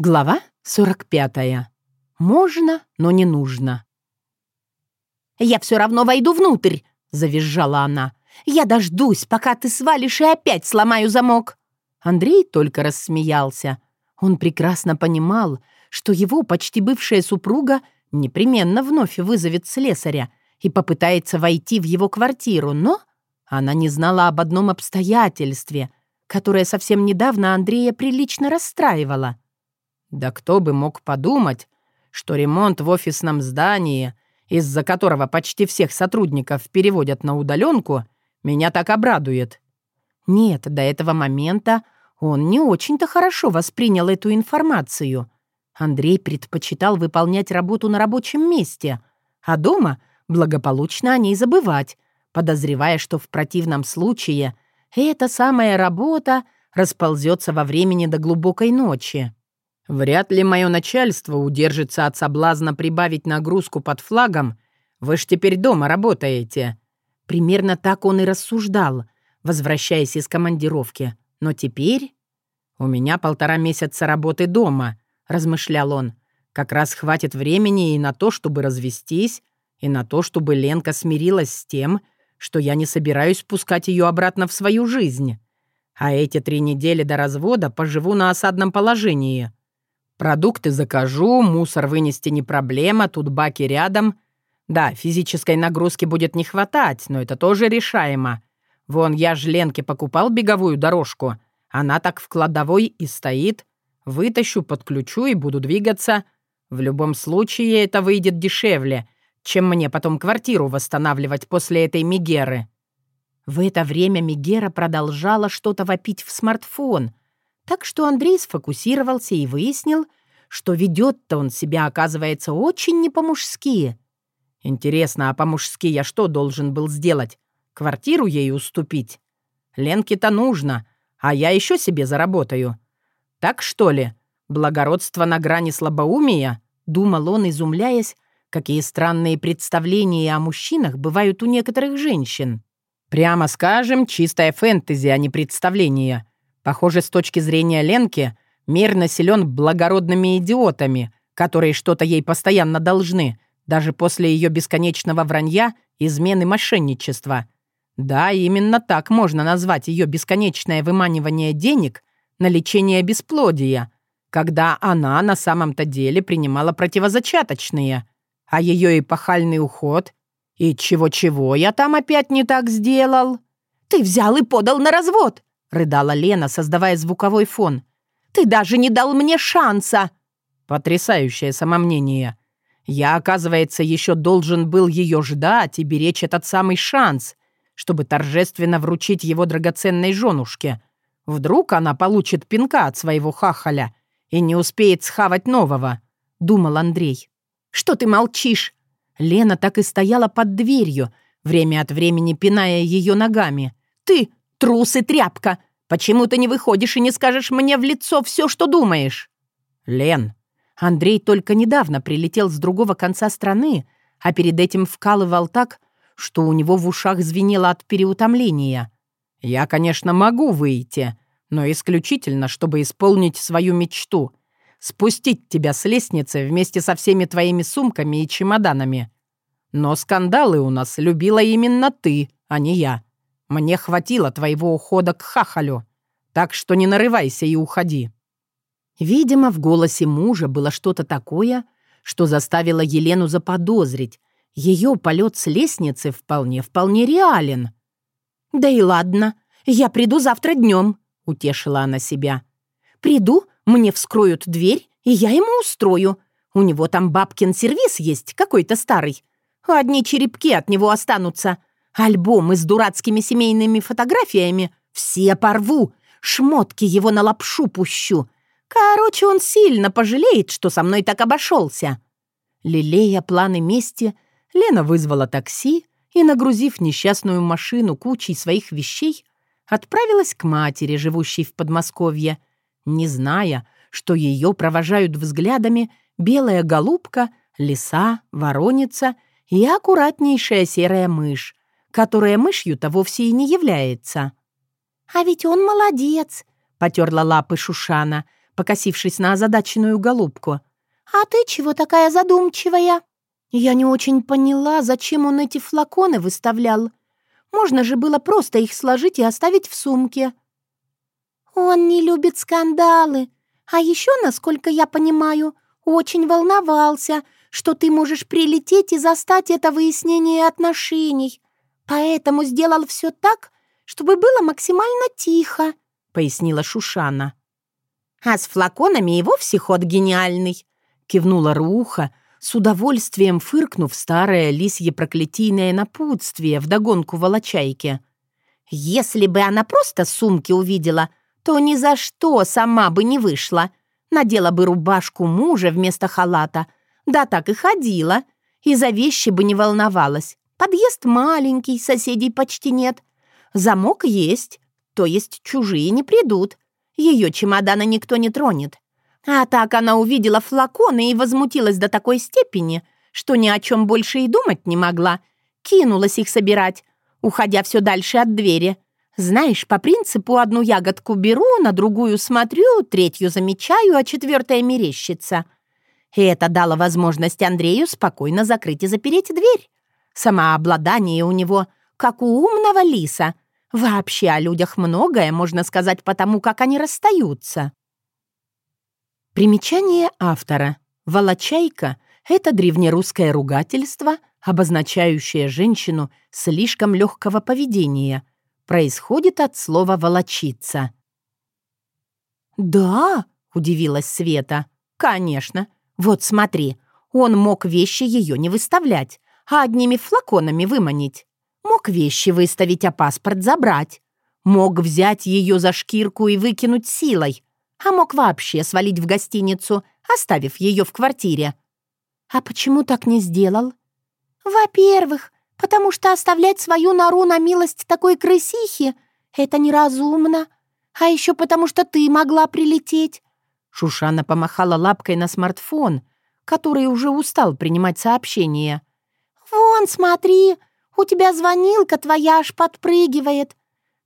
Глава 45. Можно, но не нужно. «Я все равно войду внутрь», — завизжала она. «Я дождусь, пока ты свалишь и опять сломаю замок». Андрей только рассмеялся. Он прекрасно понимал, что его почти бывшая супруга непременно вновь вызовет слесаря и попытается войти в его квартиру, но она не знала об одном обстоятельстве, которое совсем недавно Андрея прилично расстраивало — да кто бы мог подумать, что ремонт в офисном здании, из-за которого почти всех сотрудников переводят на удаленку, меня так обрадует. Нет, до этого момента он не очень-то хорошо воспринял эту информацию. Андрей предпочитал выполнять работу на рабочем месте, а дома благополучно о ней забывать, подозревая, что в противном случае эта самая работа расползется во времени до глубокой ночи. Вряд ли мое начальство удержится от соблазна прибавить нагрузку под флагом. Вы ж теперь дома работаете. Примерно так он и рассуждал, возвращаясь из командировки. Но теперь... «У меня полтора месяца работы дома», — размышлял он. «Как раз хватит времени и на то, чтобы развестись, и на то, чтобы Ленка смирилась с тем, что я не собираюсь пускать ее обратно в свою жизнь. А эти три недели до развода поживу на осадном положении. Продукты закажу, мусор вынести не проблема, тут баки рядом. Да, физической нагрузки будет не хватать, но это тоже решаемо. Вон, я ж Ленке покупал беговую дорожку. Она так в кладовой и стоит. Вытащу, подключу и буду двигаться. В любом случае это выйдет дешевле, чем мне потом квартиру восстанавливать после этой Мегеры». В это время Мегера продолжала что-то вопить в смартфон, так что Андрей сфокусировался и выяснил, что ведет-то он себя, оказывается, очень не по-мужски. Интересно, а по-мужски я что должен был сделать? Квартиру ей уступить? Ленке-то нужно, а я еще себе заработаю. Так что ли? Благородство на грани слабоумия? Думал он, изумляясь, какие странные представления о мужчинах бывают у некоторых женщин. Прямо скажем, чистая фэнтези, а не представление. Похоже, с точки зрения Ленки, мир населен благородными идиотами, которые что-то ей постоянно должны, даже после ее бесконечного вранья, измены мошенничества. Да, именно так можно назвать ее бесконечное выманивание денег на лечение бесплодия, когда она на самом-то деле принимала противозачаточные, а ее эпохальный уход и чего-чего я там опять не так сделал. «Ты взял и подал на развод!» — рыдала Лена, создавая звуковой фон. «Ты даже не дал мне шанса!» Потрясающее самомнение. Я, оказывается, еще должен был ее ждать и беречь этот самый шанс, чтобы торжественно вручить его драгоценной женушке. Вдруг она получит пинка от своего хахаля и не успеет схавать нового, — думал Андрей. «Что ты молчишь?» Лена так и стояла под дверью, время от времени пиная ее ногами. «Ты Трус и тряпка! Почему ты не выходишь и не скажешь мне в лицо все, что думаешь?» «Лен, Андрей только недавно прилетел с другого конца страны, а перед этим вкалывал так, что у него в ушах звенело от переутомления. Я, конечно, могу выйти, но исключительно, чтобы исполнить свою мечту — спустить тебя с лестницы вместе со всеми твоими сумками и чемоданами. Но скандалы у нас любила именно ты, а не я. Мне хватило твоего ухода к хахалю, так что не нарывайся и уходи». Видимо, в голосе мужа было что-то такое, что заставило Елену заподозрить. Ее полет с лестницы вполне-вполне реален. «Да и ладно, я приду завтра днем», — утешила она себя. «Приду, мне вскроют дверь, и я ему устрою. У него там бабкин сервис есть, какой-то старый. Одни черепки от него останутся. Альбомы с дурацкими семейными фотографиями все порву, шмотки его на лапшу пущу. Короче, он сильно пожалеет, что со мной так обошелся. Лелея планы мести, Лена вызвала такси и, нагрузив несчастную машину кучей своих вещей, отправилась к матери, живущей в Подмосковье, не зная, что ее провожают взглядами белая голубка, лиса, вороница и аккуратнейшая серая мышь, которая мышью-то вовсе и не является. «А ведь он молодец», — потерла лапы Шушана, покосившись на озадаченную голубку. «А ты чего такая задумчивая?» Я не очень поняла, зачем он эти флаконы выставлял. Можно же было просто их сложить и оставить в сумке. «Он не любит скандалы. А еще, насколько я понимаю, очень волновался, что ты можешь прилететь и застать это выяснение отношений. Поэтому сделал все так, чтобы было максимально тихо», — пояснила Шушана. «А с флаконами и вовсе ход гениальный», — кивнула Руха, с удовольствием фыркнув старое лисье проклятийное напутствие вдогонку волочайке. «Если бы она просто сумки увидела, то ни за что сама бы не вышла. Надела бы рубашку мужа вместо халата. Да так и ходила. И за вещи бы не волновалась. Подъезд маленький, соседей почти нет. Замок есть, то есть чужие не придут. Ее чемодана никто не тронет. А так она увидела флаконы и возмутилась до такой степени, что ни о чем больше и думать не могла. Кинулась их собирать, уходя все дальше от двери. Знаешь, по принципу одну ягодку беру, на другую смотрю, третью замечаю, а четвертая мерещится. И это дало возможность Андрею спокойно закрыть и запереть дверь. Самообладание у него, как у умного лиса. Вообще о людях многое можно сказать потому, как они расстаются. Примечание автора. Волочайка — это древнерусское ругательство, обозначающее женщину слишком легкого поведения — происходит от слова «волочиться». «Да?» — удивилась Света. «Конечно. Вот смотри, он мог вещи ее не выставлять, а одними флаконами выманить. Мог вещи выставить, а паспорт забрать. Мог взять ее за шкирку и выкинуть силой, а мог вообще свалить в гостиницу, оставив ее в квартире. А почему так не сделал? Во-первых, потому что оставлять свою нору на милость такой крысихи — это неразумно. А еще потому что ты могла прилететь». Шушана помахала лапкой на смартфон, который уже устал принимать сообщения. «Вон, смотри, у тебя звонилка твоя аж подпрыгивает.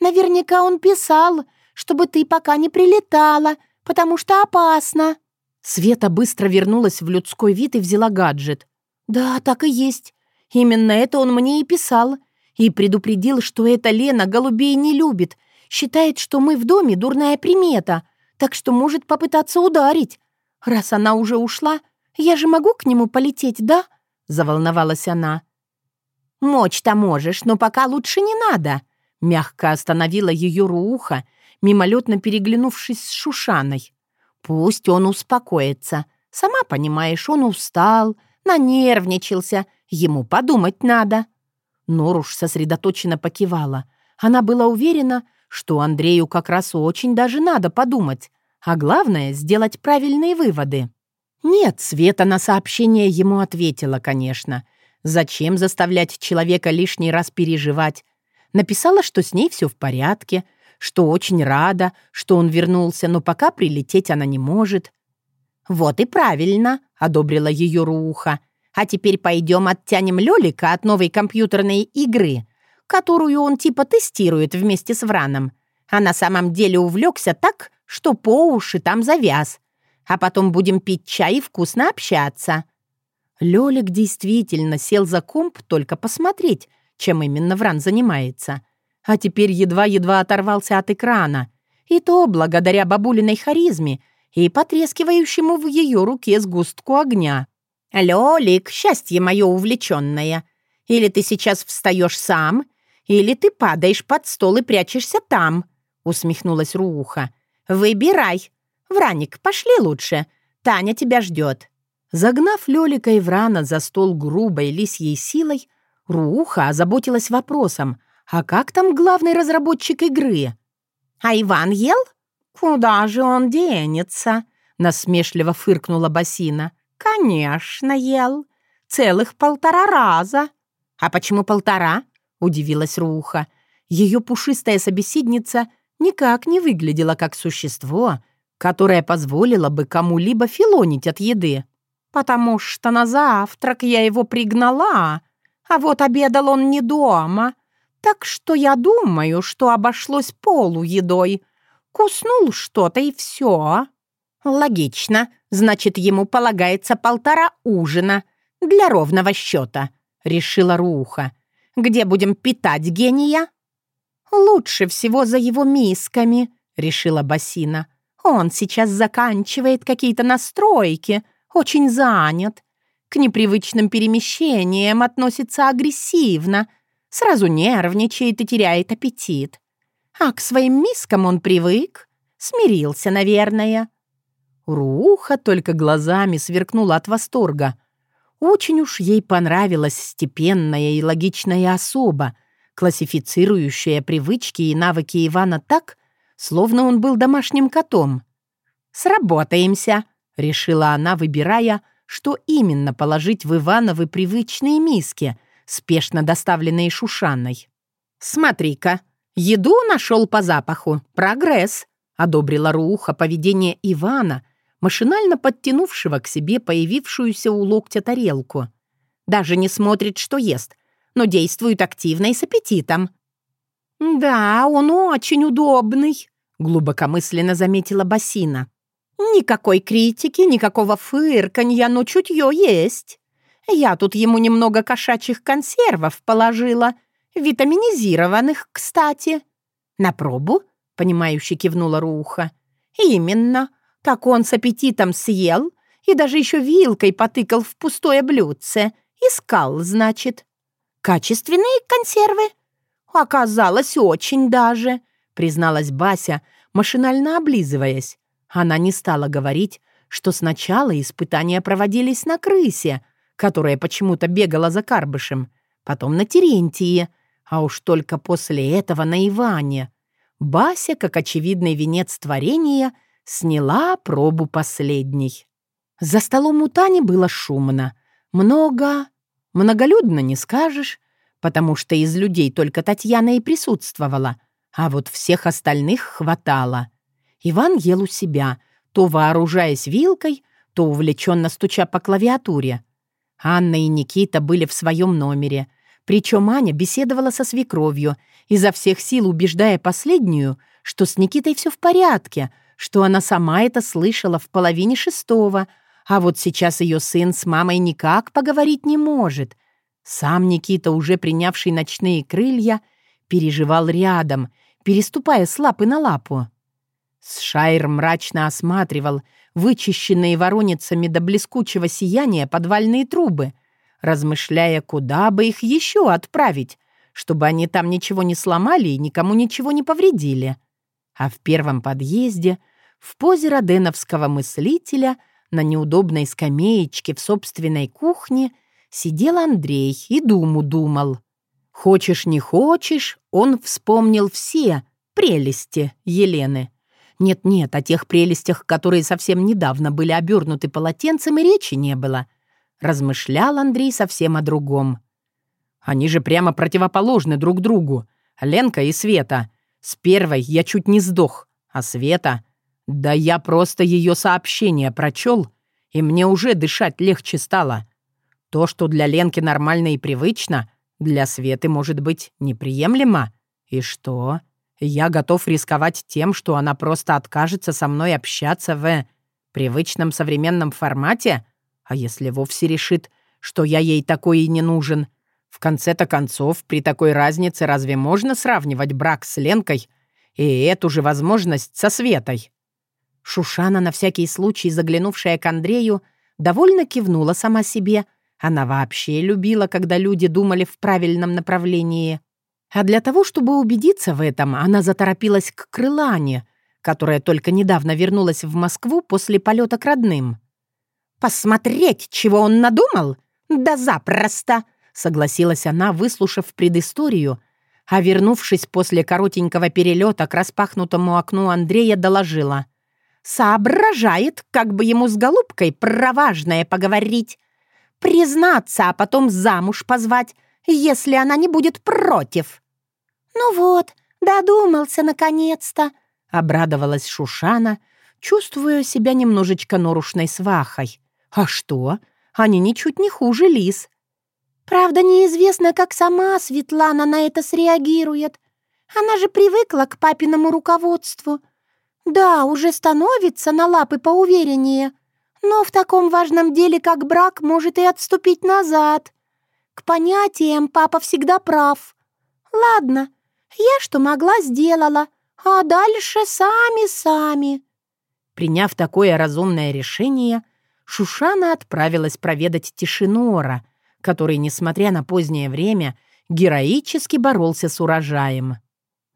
Наверняка он писал, чтобы ты пока не прилетала, потому что опасно». Света быстро вернулась в людской вид и взяла гаджет. «Да, так и есть. Именно это он мне и писал. И предупредил, что эта Лена голубей не любит. Считает, что мы в доме дурная примета, так что может попытаться ударить. Раз она уже ушла, я же могу к нему полететь, да?» Заволновалась она. «Мочь-то можешь, но пока лучше не надо», мягко остановила ее Руха, мимолетно переглянувшись с Шушаной. «Пусть он успокоится. Сама понимаешь, он устал, нанервничался, ему подумать надо». Норуш сосредоточенно покивала. Она была уверена, что Андрею как раз очень даже надо подумать, а главное — сделать правильные выводы. Нет, Света на сообщение ему ответила, конечно. Зачем заставлять человека лишний раз переживать? Написала, что с ней все в порядке, что очень рада, что он вернулся, но пока прилететь она не может. «Вот и правильно», — одобрила ее Руха. «А теперь пойдем оттянем Лёлика от новой компьютерной игры, которую он типа тестирует вместе с Враном. А на самом деле увлекся так, что по уши там завяз. А потом будем пить чай и вкусно общаться». Лёлик действительно сел за комп только посмотреть, чем именно Вран занимается. А теперь едва-едва оторвался от экрана. И то благодаря бабулиной харизме — и потрескивающему в ее руке сгустку огня. «Лёлик, счастье мое увлеченное! Или ты сейчас встаешь сам, или ты падаешь под стол и прячешься там», — усмехнулась Руха. «Выбирай. Враник, пошли лучше. Таня тебя ждет». Загнав Лёлика и Врана за стол грубой лисьей силой, Руха озаботилась вопросом, а как там главный разработчик игры? «А Иван ел?» «Куда же он денется?» — насмешливо фыркнула Басина. «Конечно, ел. Целых полтора раза». «А почему полтора?» — удивилась Руха. Ее пушистая собеседница никак не выглядела как существо, которое позволило бы кому-либо филонить от еды. «Потому что на завтрак я его пригнала, а вот обедал он не дома. Так что я думаю, что обошлось полуедой. Куснул что-то и все. «Логично. Значит, ему полагается полтора ужина для ровного счета», — решила Руха. «Где будем питать гения?» «Лучше всего за его мисками», — решила Басина. «Он сейчас заканчивает какие-то настройки, очень занят. К непривычным перемещениям относится агрессивно, сразу нервничает и теряет аппетит. А к своим мискам он привык, смирился, наверное». Руха только глазами сверкнула от восторга. Очень уж ей понравилась степенная и логичная особа, классифицирующая привычки и навыки Ивана так, словно он был домашним котом. «Сработаемся», — решила она, выбирая, что именно положить в Ивановы привычные миски, спешно доставленные Шушанной. «Смотри-ка, еду нашел по запаху. Прогресс», — одобрила Руха поведение Ивана, машинально подтянувшего к себе появившуюся у локтя тарелку. Даже не смотрит, что ест, но действует активно и с аппетитом. «Да, он очень удобный», — глубокомысленно заметила Басина. «Никакой критики, никакого фырканья, но чутье есть. Я тут ему немного кошачьих консервов положила, витаминизированных, кстати». «На пробу?» — понимающе кивнула Руха. «Именно. Так он с аппетитом съел и даже еще вилкой потыкал в пустое блюдце. Искал, значит. Качественные консервы? Оказалось, очень даже, призналась Бася, машинально облизываясь. Она не стала говорить, что сначала испытания проводились на крысе, которая почему-то бегала за Карбышем, потом на Терентии, а уж только после этого на Иване. Бася, как очевидный венец творения, — Сняла пробу последней. За столом у Тани было шумно. Много... Многолюдно не скажешь, потому что из людей только Татьяна и присутствовала, а вот всех остальных хватало. Иван ел у себя, то вооружаясь вилкой, то увлеченно стуча по клавиатуре. Анна и Никита были в своем номере, причем Аня беседовала со свекровью, изо всех сил убеждая последнюю, что с Никитой все в порядке — что она сама это слышала в половине шестого, а вот сейчас ее сын с мамой никак поговорить не может. Сам Никита, уже принявший ночные крылья, переживал рядом, переступая с лапы на лапу. Сшайр мрачно осматривал вычищенные вороницами до блескучего сияния подвальные трубы, размышляя, куда бы их еще отправить, чтобы они там ничего не сломали и никому ничего не повредили. А в первом подъезде в позе роденовского мыслителя на неудобной скамеечке в собственной кухне сидел Андрей и думу думал. Хочешь не хочешь, он вспомнил все прелести Елены. Нет-нет, о тех прелестях, которые совсем недавно были обернуты полотенцем, и речи не было. Размышлял Андрей совсем о другом. Они же прямо противоположны друг другу. Ленка и Света. С первой я чуть не сдох, а Света да я просто ее сообщение прочел, и мне уже дышать легче стало. То, что для Ленки нормально и привычно, для Светы может быть неприемлемо. И что? Я готов рисковать тем, что она просто откажется со мной общаться в привычном современном формате? А если вовсе решит, что я ей такой и не нужен? В конце-то концов, при такой разнице разве можно сравнивать брак с Ленкой и эту же возможность со Светой? Шушана, на всякий случай заглянувшая к Андрею, довольно кивнула сама себе. Она вообще любила, когда люди думали в правильном направлении. А для того, чтобы убедиться в этом, она заторопилась к Крылане, которая только недавно вернулась в Москву после полета к родным. «Посмотреть, чего он надумал? Да запросто!» — согласилась она, выслушав предысторию, а вернувшись после коротенького перелета к распахнутому окну Андрея, доложила — Соображает, как бы ему с голубкой проважное поговорить. Признаться, а потом замуж позвать, если она не будет против. «Ну вот, додумался наконец-то», — обрадовалась Шушана, чувствуя себя немножечко норушной свахой. «А что? Они ничуть не хуже лис». «Правда, неизвестно, как сама Светлана на это среагирует. Она же привыкла к папиному руководству. «Да, уже становится на лапы поувереннее, но в таком важном деле, как брак, может и отступить назад. К понятиям папа всегда прав. Ладно, я что могла, сделала, а дальше сами-сами». Приняв такое разумное решение, Шушана отправилась проведать Тишинора, который, несмотря на позднее время, героически боролся с урожаем.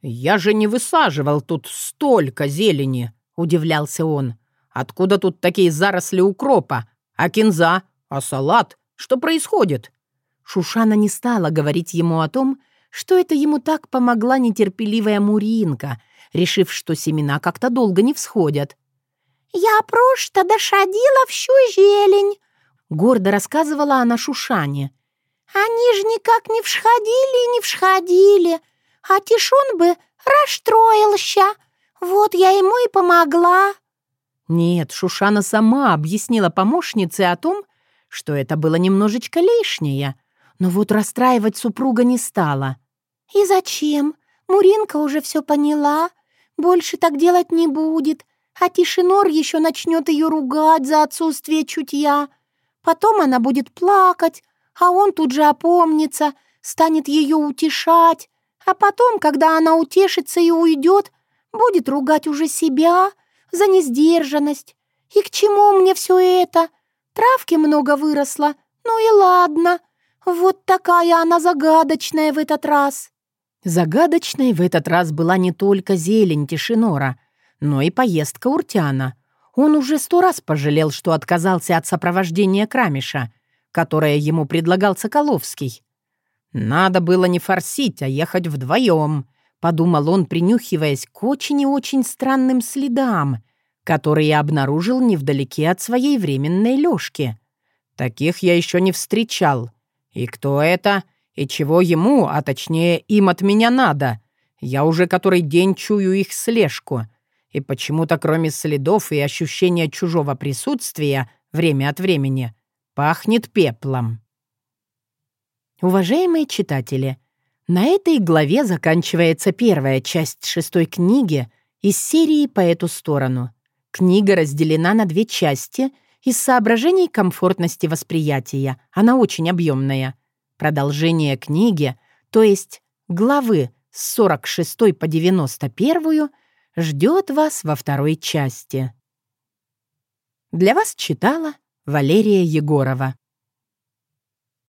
«Я же не высаживал тут столько зелени!» — удивлялся он. «Откуда тут такие заросли укропа? А кинза? А салат? Что происходит?» Шушана не стала говорить ему о том, что это ему так помогла нетерпеливая Муринка, решив, что семена как-то долго не всходят. «Я просто дошадила всю зелень», — гордо рассказывала она Шушане. «Они же никак не всходили и не всходили, а Тишон бы расстроился. Вот я ему и помогла». Нет, Шушана сама объяснила помощнице о том, что это было немножечко лишнее, но вот расстраивать супруга не стала. «И зачем? Муринка уже все поняла. Больше так делать не будет. А Тишинор еще начнет ее ругать за отсутствие чутья. Потом она будет плакать, а он тут же опомнится, станет ее утешать. А потом, когда она утешится и уйдет, будет ругать уже себя за несдержанность. И к чему мне все это? Травки много выросло, ну и ладно. Вот такая она загадочная в этот раз. Загадочной в этот раз была не только зелень Тишинора, но и поездка Уртяна. Он уже сто раз пожалел, что отказался от сопровождения Крамиша, которое ему предлагал Соколовский. «Надо было не форсить, а ехать вдвоем», — подумал он, принюхиваясь к очень и очень странным следам, которые обнаружил невдалеке от своей временной лёжки. «Таких я еще не встречал. И кто это? И чего ему, а точнее им от меня надо? Я уже который день чую их слежку. И почему-то кроме следов и ощущения чужого присутствия время от времени пахнет пеплом. Уважаемые читатели, на этой главе заканчивается первая часть шестой книги из серии «По эту сторону». Книга разделена на две части из соображений комфортности восприятия. Она очень объемная. Продолжение книги, то есть главы с 46 по 91, ждет вас во второй части. Для вас читала Валерия Егорова.